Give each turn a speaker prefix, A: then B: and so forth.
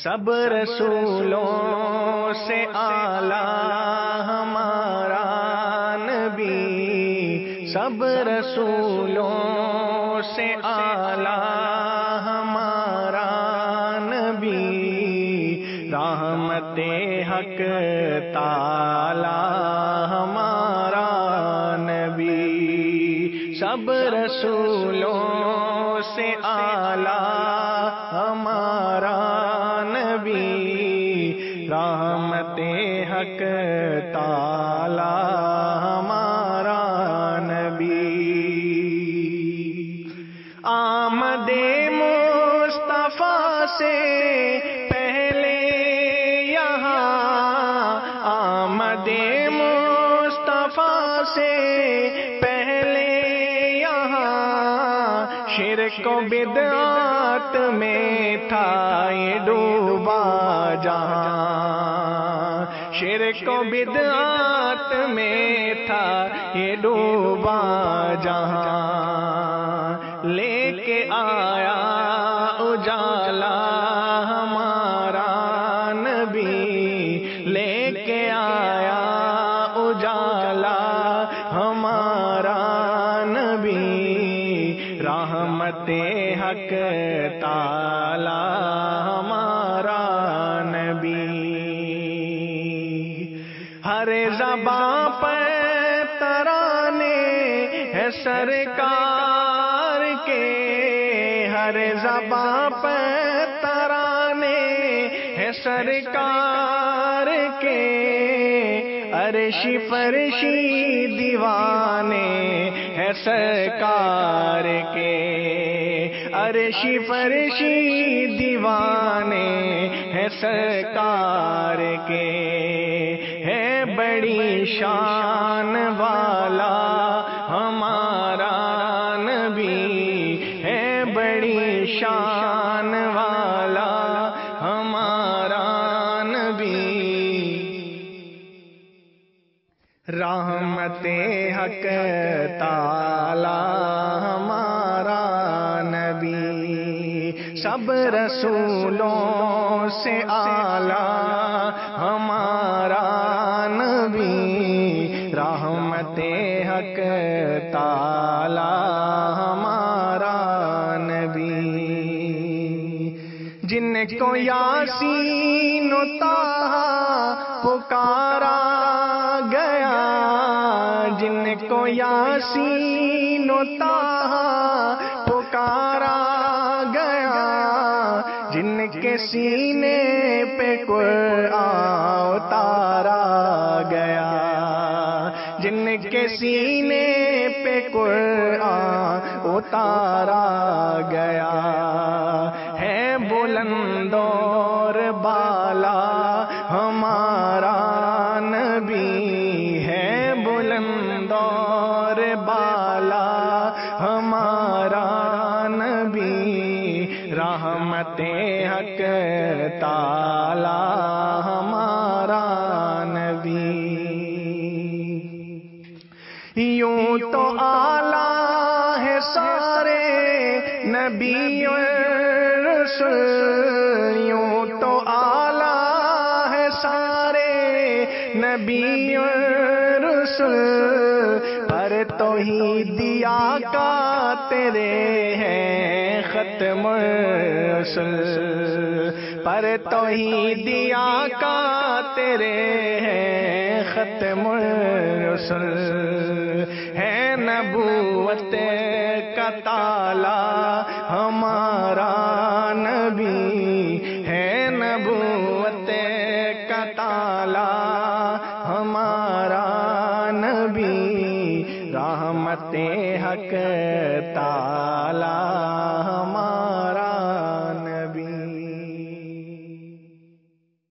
A: سب رسولوں سے آلہ ہمارا نبی، سب رسولوں سے آلہ ہمارا نبی۔ رحمت حق، تالا ہمارا نبی۔ سب رسولوں سے آلہ ہمارا نبی رحمت حق، تالا ہمارا نبی۔ آمد مصطفیٰ سے پہلے یہاں۔ آمد مصطفیٰ سے پہلے یہاں۔ شرک و بدعات میں تھا یہ ڈوبا جہاں۔ شرک و بدعات میں تھا، یہ ڈوبا جہاں۔ لے کے آیا اجالا ہمارا نبی۔ لے کے آیا اجالا ہمارا نبی۔ رحمت حق تالا ہمارا نبی۔ ہر زباں پر ترانے ہے سرکار کے۔ ہر زباں پر ترانے ہے سرکار کے۔ عرشی فرشی دیوانے ہے سرکار کے۔ عرشی فرشی دیوانے ہے سرکار کے۔ بڑی شان والا ہمارا نبی ہے، بڑی شان والا ہمارا نبی۔ رحمت حق تالا ہمارا نبی، سب رسولوں سے آلہ ہمارا تالا ہمارا نبی۔ جن کو یاسین و تاہا پکارا گیا۔ جن کو یاسین و تاہا پکارا گیا۔ جن کے سینے پہ قرآن اتارا گیا۔ سینے پہ قرآن اتارا گیا ہے بلند اور بالا ہمارا نبی ہے بلند اور بالا ہمارا نبی رحمت حق تالا آلہ ہے سارے نبی رسول۔ یوں تو آلہ ہے سارے نبی رسول۔ پر تو ہی دیا کا تیرے ہیں ختم رسول پر تو ہی دیا کا تیرے ہیں ختم رسول ہے نبوت کا تالا، ہمارا نبی ہے نبوت کا تالا، ہمارا نبی رحمت حق تالا، ہمارا